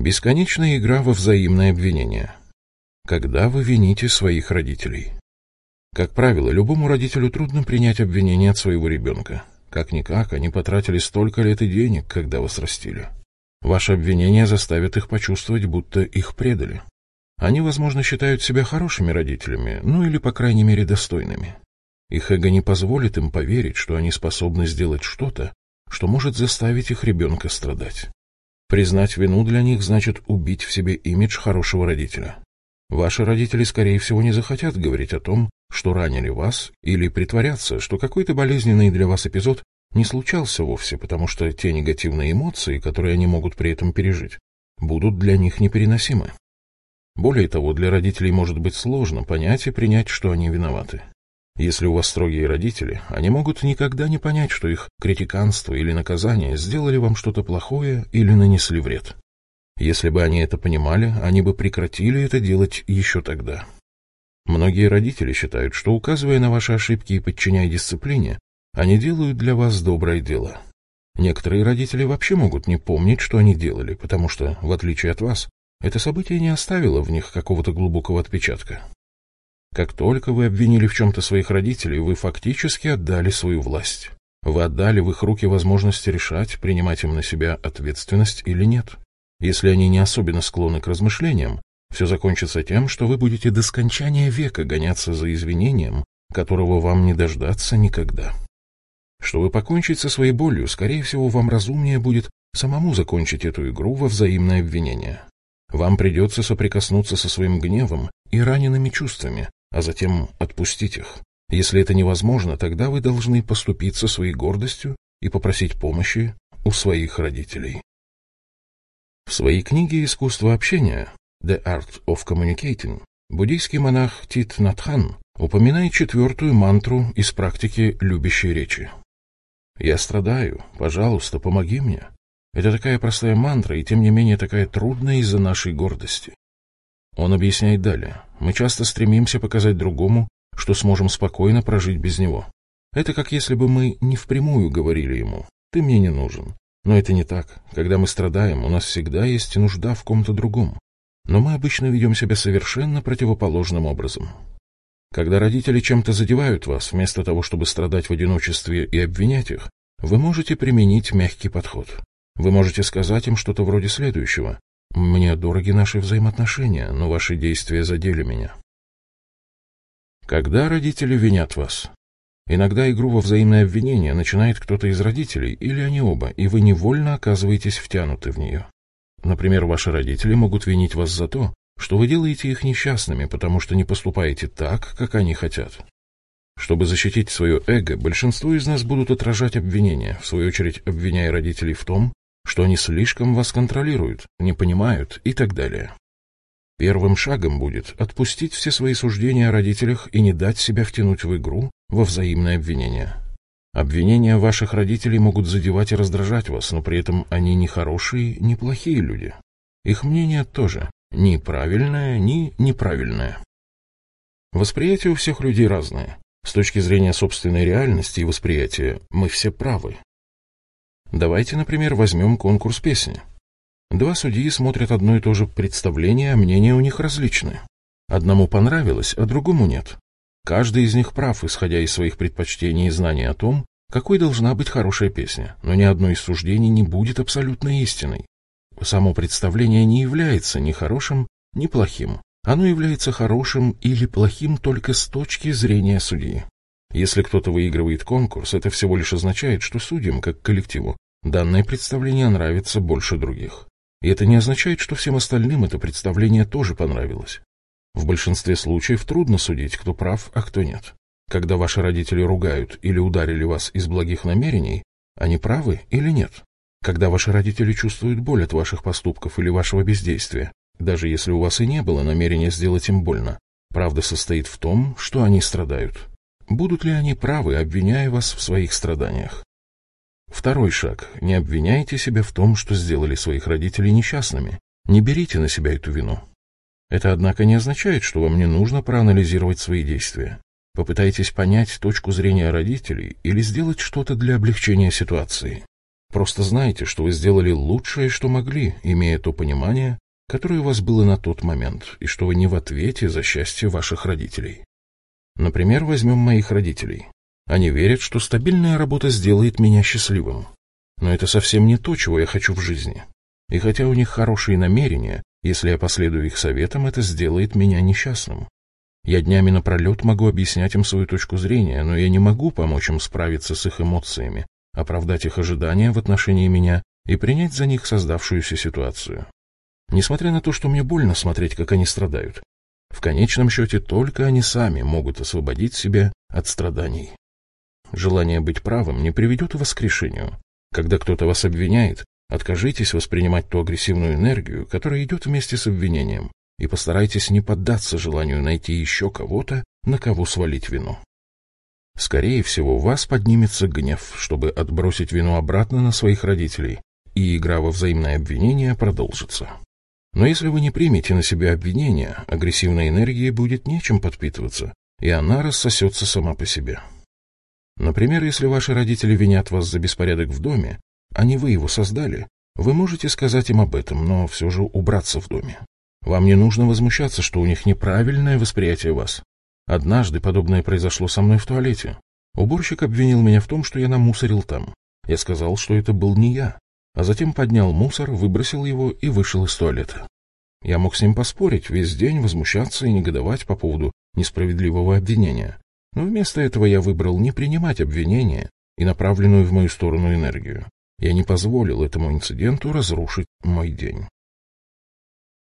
Бесконечная игра во взаимное обвинение. Когда вы вините своих родителей? Как правило, любому родителю трудно принять обвинение от своего ребенка. Как-никак, они потратили столько лет и денег, когда вас растили. Ваше обвинение заставит их почувствовать, будто их предали. Они, возможно, считают себя хорошими родителями, ну или, по крайней мере, достойными. Их эго не позволит им поверить, что они способны сделать что-то, что может заставить их ребенка страдать. Признать вину для них значит убить в себе имидж хорошего родителя. Ваши родители, скорее всего, не захотят говорить о том, что ранили вас, или притворяться, что какой-то болезненный для вас эпизод не случался вовсе, потому что те негативные эмоции, которые они могут при этом пережить, будут для них непереносимы. Более того, для родителей может быть сложно понять и принять, что они виноваты. Если у вас строгие родители, они могут никогда не понять, что их критиканство или наказание сделали вам что-то плохое или нанесли вред. Если бы они это понимали, они бы прекратили это делать еще тогда. Многие родители считают, что указывая на ваши ошибки и подчиняя дисциплине, они делают для вас доброе дело. Некоторые родители вообще могут не помнить, что они делали, потому что, в отличие от вас, это событие не оставило в них какого-то глубокого отпечатка. Как только вы обвинили в чем-то своих родителей, вы фактически отдали свою власть. Вы отдали в их руки возможность решать, принимать им на себя ответственность или нет. Если они не особенно склонны к размышлениям, все закончится тем, что вы будете до скончания века гоняться за извинением, которого вам не дождаться никогда. Чтобы покончить со своей болью, скорее всего, вам разумнее будет самому закончить эту игру во взаимное обвинение. Вам придется соприкоснуться со своим гневом и ранеными чувствами, а затем отпустить их. Если это невозможно, тогда вы должны поступиться своей гордостью и попросить помощи у своих родителей. В своей книге «Искусство общения» The Art of Communicating буддийский монах Тит Натхан упоминает четвертую мантру из практики любящей речи. «Я страдаю. Пожалуйста, помоги мне». Это такая простая мантра, и тем не менее такая трудная из-за нашей гордости. Он объясняет далее. Мы часто стремимся показать другому, что сможем спокойно прожить без него. Это как если бы мы не впрямую говорили ему «ты мне не нужен». Но это не так. Когда мы страдаем, у нас всегда есть нужда в ком-то другом. Но мы обычно ведем себя совершенно противоположным образом. Когда родители чем-то задевают вас, вместо того, чтобы страдать в одиночестве и обвинять их, вы можете применить мягкий подход. Вы можете сказать им что-то вроде следующего. «Мне дороги наши взаимоотношения, но ваши действия задели меня». Когда родители винят вас? Иногда игру во взаимное обвинение начинает кто-то из родителей, или они оба, и вы невольно оказываетесь втянуты в нее. Например, ваши родители могут винить вас за то, что вы делаете их несчастными, потому что не поступаете так, как они хотят. Чтобы защитить свое эго, большинство из нас будут отражать обвинения, в свою очередь обвиняя родителей в том, что они слишком вас контролируют, не понимают и так далее. Первым шагом будет отпустить все свои суждения о родителях и не дать себя втянуть в игру во взаимное обвинение. Обвинения ваших родителей могут задевать и раздражать вас, но при этом они не хорошие, не плохие люди. Их мнение тоже ни правильное, ни неправильное. Восприятие у всех людей разное. С точки зрения собственной реальности и восприятия мы все правы. Давайте, например, возьмем конкурс песни. Два судьи смотрят одно и то же представление, а мнения у них различны. Одному понравилось, а другому нет. Каждый из них прав, исходя из своих предпочтений и знаний о том, какой должна быть хорошая песня, но ни одно из суждений не будет абсолютной истиной. Само представление не является ни хорошим, ни плохим. Оно является хорошим или плохим только с точки зрения судьи. Если кто-то выигрывает конкурс, это всего лишь означает, что судьям, как коллективу, данное представление нравится больше других. И это не означает, что всем остальным это представление тоже понравилось. В большинстве случаев трудно судить, кто прав, а кто нет. Когда ваши родители ругают или ударили вас из благих намерений, они правы или нет? Когда ваши родители чувствуют боль от ваших поступков или вашего бездействия, даже если у вас и не было намерения сделать им больно, правда состоит в том, что они страдают. Будут ли они правы, обвиняя вас в своих страданиях? Второй шаг. Не обвиняйте себя в том, что сделали своих родителей несчастными. Не берите на себя эту вину. Это, однако, не означает, что вам не нужно проанализировать свои действия. Попытайтесь понять точку зрения родителей или сделать что-то для облегчения ситуации. Просто знайте, что вы сделали лучшее, что могли, имея то понимание, которое у вас было на тот момент, и что вы не в ответе за счастье ваших родителей. Например, возьмем моих родителей. Они верят, что стабильная работа сделает меня счастливым. Но это совсем не то, чего я хочу в жизни. И хотя у них хорошие намерения, если я последую их советам, это сделает меня несчастным. Я днями напролет могу объяснять им свою точку зрения, но я не могу помочь им справиться с их эмоциями, оправдать их ожидания в отношении меня и принять за них создавшуюся ситуацию. Несмотря на то, что мне больно смотреть, как они страдают, в конечном счете только они сами могут освободить себя от страданий. Желание быть правым не приведет к воскрешению. Когда кто-то вас обвиняет, откажитесь воспринимать ту агрессивную энергию, которая идет вместе с обвинением, и постарайтесь не поддаться желанию найти еще кого-то, на кого свалить вину. Скорее всего, у вас поднимется гнев, чтобы отбросить вину обратно на своих родителей, и игра во взаимное обвинение продолжится. Но если вы не примете на себя обвинения, агрессивной энергии будет нечем подпитываться, и она рассосется сама по себе. Например, если ваши родители винят вас за беспорядок в доме, а не вы его создали, вы можете сказать им об этом, но все же убраться в доме. Вам не нужно возмущаться, что у них неправильное восприятие вас. Однажды подобное произошло со мной в туалете. Уборщик обвинил меня в том, что я намусорил там. Я сказал, что это был не я, а затем поднял мусор, выбросил его и вышел из туалета. Я мог с ним поспорить, весь день возмущаться и негодовать по поводу несправедливого обвинения. Но вместо этого я выбрал не принимать обвинения и направленную в мою сторону энергию. Я не позволил этому инциденту разрушить мой день.